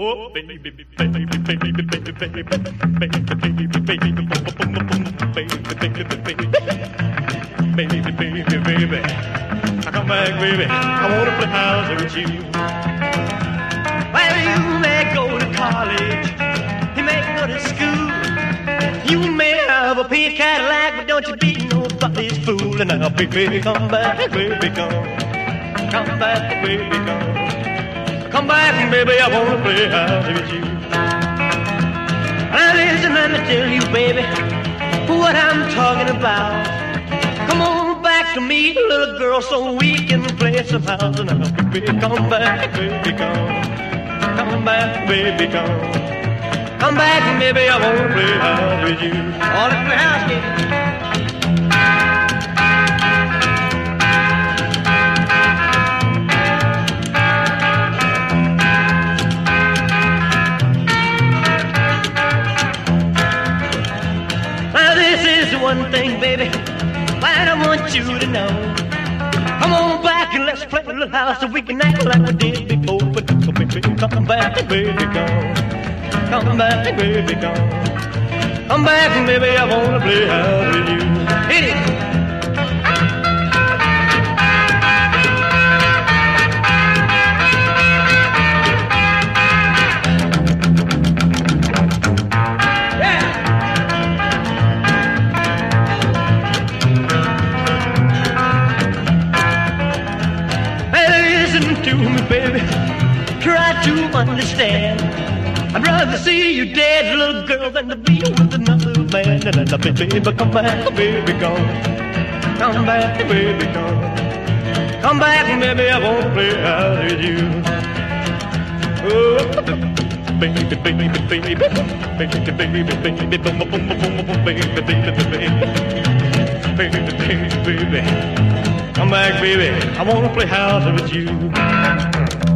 Oh, baby, baby, baby, baby, baby, baby, baby, baby, baby, baby, baby, baby, come back, baby. Baby, come back, baby, come, come back, baby, come. Come back, baby, I wanna play house with you. Now listen, let me tell you, baby, what I'm talking about. Come on back to me, little girl, so we can play some house. Now, baby, come back, baby, come. Come back, baby, come. Come back, baby, I wanna play house with you. All in the house, baby. One thing, baby, that I want you to know. Come on back and let's play a little house so we can act like we did before. But come, baby, come back, baby, come. Come back, baby, come. Come back, baby, I wanna play house listen to me, baby. Try to understand. I'd rather see you dead, little girl, than to be with another man. And then, baby, come back, baby, come. Come back, baby, come. Come back, baby, I won't play out with you. Oh, baby, baby, baby, baby, baby, baby, baby, baby, boom, boom, boom, boom, boom, baby, baby, baby, baby, baby. I wanna play house with you.